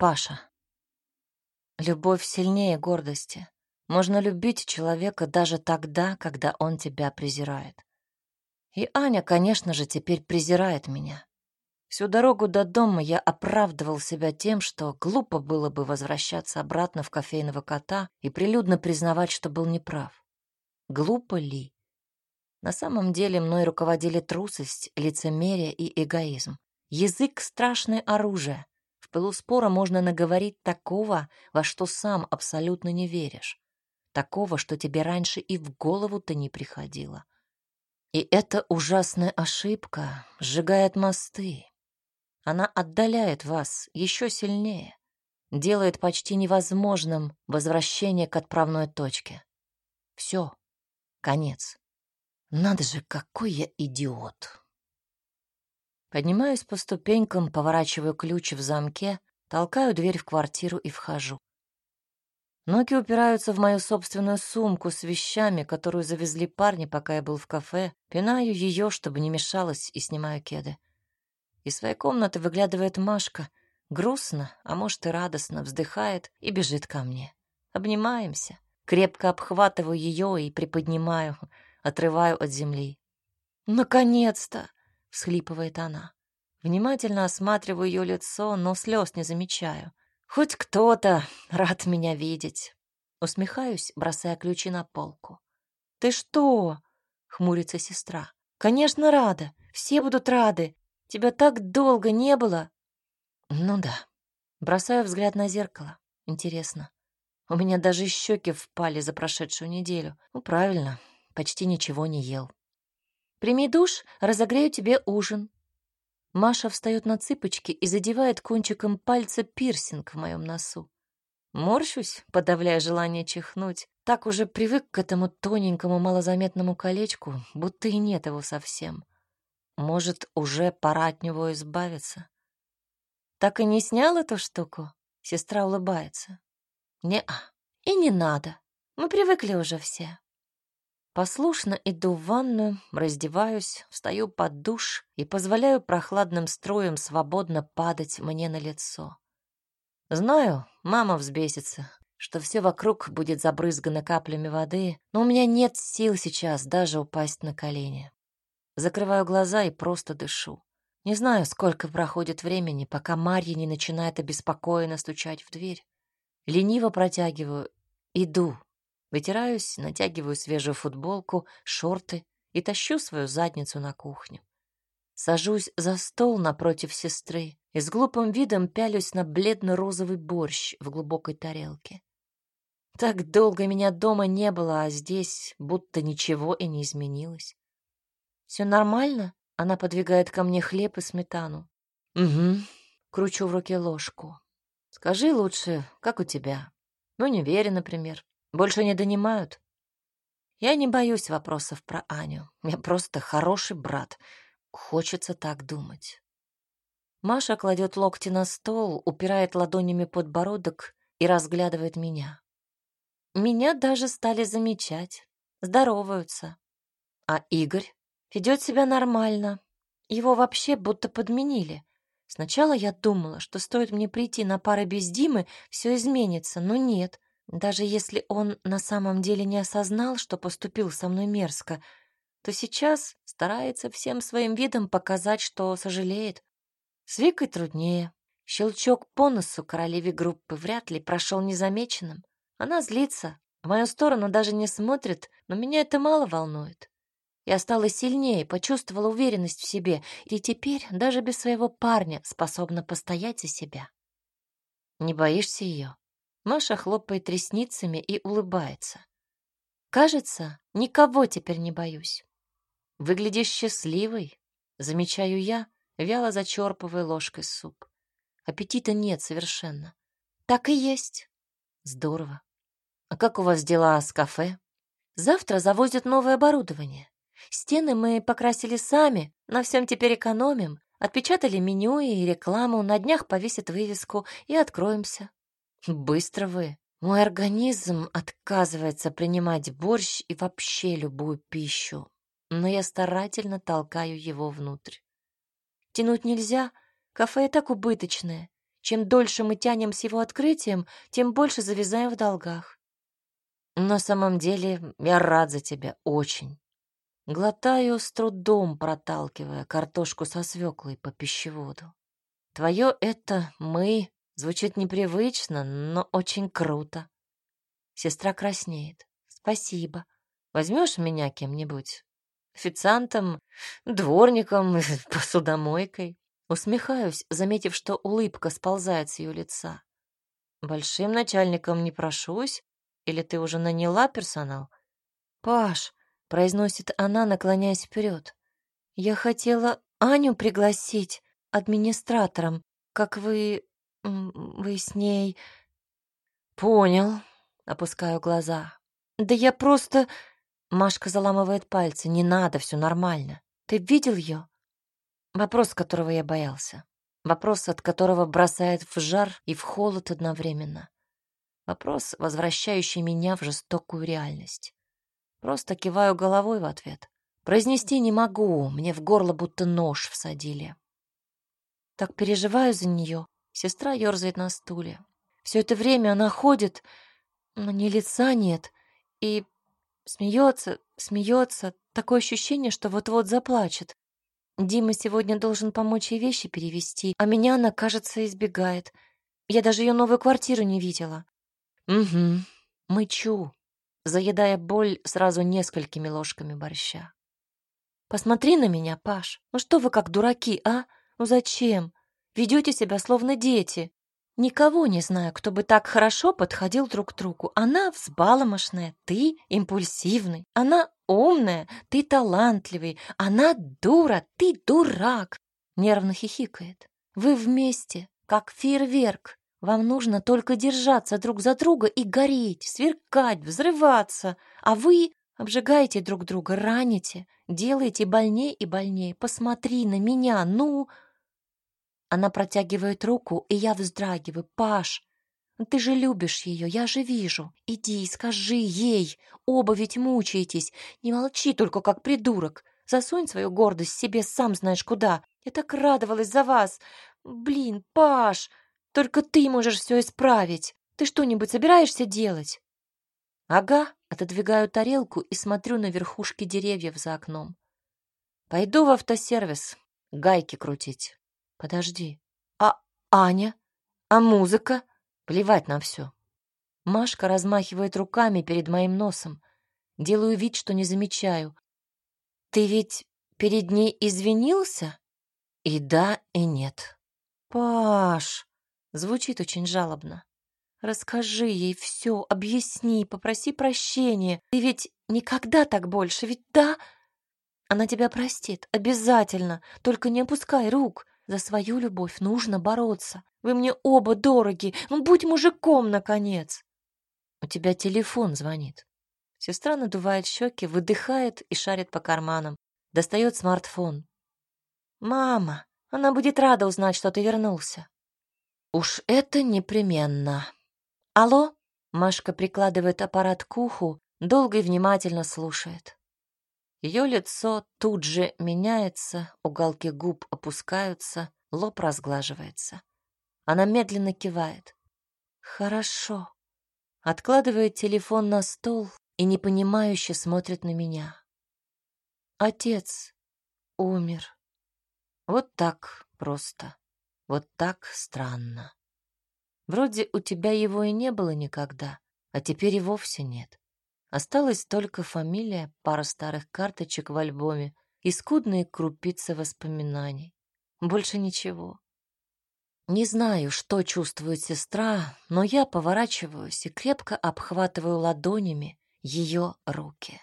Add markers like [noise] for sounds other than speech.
Паша. Любовь сильнее гордости. Можно любить человека даже тогда, когда он тебя презирает. И Аня, конечно же, теперь презирает меня. Всю дорогу до дома я оправдывал себя тем, что глупо было бы возвращаться обратно в кофейного кота и прилюдно признавать, что был неправ. Глупо ли? На самом деле мной руководили трусость, лицемерие и эгоизм. Язык — страшное оружие. В пылу спора можно наговорить такого, во что сам абсолютно не веришь. Такого, что тебе раньше и в голову-то не приходило. И эта ужасная ошибка сжигает мосты, она отдаляет вас еще сильнее, делает почти невозможным возвращение к отправной точке. Все, конец. Надо же, какой я идиот. Поднимаюсь по ступенькам, поворачиваю ключ в замке, толкаю дверь в квартиру и вхожу. Ноги упираются в мою собственную сумку с вещами, которую завезли парни, пока я был в кафе, пинаю ее, чтобы не мешалось, и снимаю кеды. Из своей комнаты выглядывает Машка, грустно, а может и радостно, вздыхает и бежит ко мне. Обнимаемся, крепко обхватываю ее и приподнимаю, отрываю от земли. «Наконец-то!» — всхлипывает она. Внимательно осматриваю ее лицо, но слез не замечаю. Хоть кто-то рад меня видеть. Усмехаюсь, бросая ключи на полку. «Ты что?» — хмурится сестра. «Конечно, рада. Все будут рады. Тебя так долго не было. Ну да. Бросаю взгляд на зеркало. Интересно. У меня даже щеки впали за прошедшую неделю. Ну, правильно, почти ничего не ел. Прими душ, разогрею тебе ужин. Маша встает на цыпочки и задевает кончиком пальца пирсинг в моем носу. Морщусь, подавляя желание чихнуть. Так уже привык к этому тоненькому малозаметному колечку, будто и нет его совсем. Может, уже пора от него избавиться? Так и не снял эту штуку? Сестра улыбается. Не-а, и не надо. Мы привыкли уже все. Послушно иду в ванную, раздеваюсь, встаю под душ и позволяю прохладным струям свободно падать мне на лицо. Знаю, мама взбесится, что все вокруг будет забрызгано каплями воды, но у меня нет сил сейчас даже упасть на колени. Закрываю глаза и просто дышу. Не знаю, сколько проходит времени, пока Марья не начинает обеспокоенно стучать в дверь. Лениво протягиваю, иду. Вытираюсь, натягиваю свежую футболку, шорты и тащу свою задницу на кухню. Сажусь за стол напротив сестры и с глупым видом пялюсь на бледно-розовый борщ в глубокой тарелке. Так долго меня дома не было, а здесь будто ничего и не изменилось. Все нормально? Она подвигает ко мне хлеб и сметану. Угу. Кручу в руке ложку. Скажи лучше, как у тебя? Ну, не верю, например. Больше не донимают? Я не боюсь вопросов про Аню. Я просто хороший брат. Хочется так думать. Маша кладет локти на стол, упирает ладонями подбородок и разглядывает меня. Меня даже стали замечать, здороваются. А Игорь? Ведет себя нормально. Его вообще будто подменили. Сначала я думала, что стоит мне прийти на пары без Димы, все изменится, но нет. Даже если он на самом деле не осознал, что поступил со мной мерзко, то сейчас старается всем своим видом показать, что сожалеет. С Викой труднее. Щелчок по носу королеве группы вряд ли прошел незамеченным. Она злится, в мою сторону даже не смотрит, но меня это мало волнует. Я стала сильнее, почувствовала уверенность в себе, и теперь даже без своего парня способна постоять за себя. Не боишься ее? Маша хлопает ресницами и улыбается. Кажется, никого теперь не боюсь. Выглядишь счастливой, замечаю я, вяло зачерпывая ложкой суп. Аппетита нет совершенно. Так и есть. Здорово. А как у вас дела с кафе? Завтра завозят новое оборудование. Стены мы покрасили сами, на всем теперь экономим. Отпечатали меню и рекламу, на днях повесят вывеску и откроемся. Быстро вы. Мой организм отказывается принимать борщ и вообще любую пищу, но я старательно толкаю его внутрь. Тянуть нельзя, кафе и так убыточное. Чем дольше мы тянем с его открытием, тем больше завязаем в долгах. На самом деле, я рад за тебя очень. Глотаю с трудом, проталкивая картошку со свеклой по пищеводу. Твое это «мы» звучит непривычно, но очень круто. Сестра краснеет. Спасибо. Возьмешь меня кем-нибудь? Официантом, дворником, [laughs] посудомойкой? Усмехаюсь, заметив, что улыбка сползает с ее лица. Большим начальником не прошусь? Или ты уже наняла персонал? Паш, произносит она, наклоняясь вперед. Я хотела Аню пригласить администратором, как вы... вы с ней... Понял, опускаю глаза. Да я просто... Машка заламывает пальцы. Не надо, все нормально. Ты видел ее? Вопрос, которого я боялся. Вопрос, от которого бросает в жар и в холод одновременно. Вопрос, возвращающий меня в жестокую реальность. Просто киваю головой в ответ. Произнести не могу, мне в горло будто нож всадили. Так переживаю за нее. Сестра ерзает на стуле. Все это время она ходит, но ни лица нет, и смеется, смеется. Такое ощущение, что вот-вот заплачет. Дима сегодня должен помочь ей вещи перевести, а меня она, кажется, избегает. Я даже ее новую квартиру не видела. Угу, мычу, заедая боль сразу несколькими ложками борща. Посмотри на меня, Паш. Ну что вы как дураки, а? Ну зачем? Ведете себя словно дети. Никого не знаю, кто бы так хорошо подходил друг к другу. Она взбаломошная, ты импульсивный. Она умная, ты талантливый. Она дура, ты дурак. Нервно хихикает. Вы вместе, как фейерверк. Вам нужно только держаться друг за друга и гореть, сверкать, взрываться. А вы обжигаете друг друга, раните, делаете больнее и больнее. Посмотри на меня, ну... Она протягивает руку, и я вздрагиваю. «Паш, ты же любишь ее, я же вижу. Иди, скажи ей. Оба ведь мучаетесь. Не молчи только, как придурок. Засунь свою гордость себе сам знаешь куда. Я так радовалась за вас. Блин, Паш, только ты можешь все исправить. Ты что-нибудь собираешься делать?» «Ага», отодвигаю тарелку и смотрю на верхушки деревьев за окном. «Пойду в автосервис, гайки крутить». Подожди. А Аня? А музыка? Плевать на все. Машка размахивает руками перед моим носом. Делаю вид, что не замечаю. Ты ведь перед ней извинился? И да, и нет. Паш, звучит очень жалобно. Расскажи ей все, объясни, попроси прощения. Ты ведь никогда так больше, ведь да? Она тебя простит, обязательно. Только не опускай рук. За свою любовь нужно бороться. Вы мне оба дороги. Ну, будь мужиком, наконец. У тебя телефон звонит. Сестра надувает щеки, выдыхает и шарит по карманам. Достает смартфон. Мама, она будет рада узнать, что ты вернулся. Уж это непременно. Алло? Машка прикладывает аппарат к уху, долго и внимательно слушает. Ее лицо тут же меняется, уголки губ опускаются, лоб разглаживается. Она медленно кивает. «Хорошо». Откладывает телефон на стол и непонимающе смотрит на меня. Отец умер. Вот так просто. Вот так странно. Вроде у тебя его и не было никогда, а теперь и вовсе нет. Осталась только фамилия, пара старых карточек в альбоме и скудные крупицы воспоминаний. Больше ничего. Не знаю, что чувствует сестра, но я поворачиваюсь и крепко обхватываю ладонями ее руки.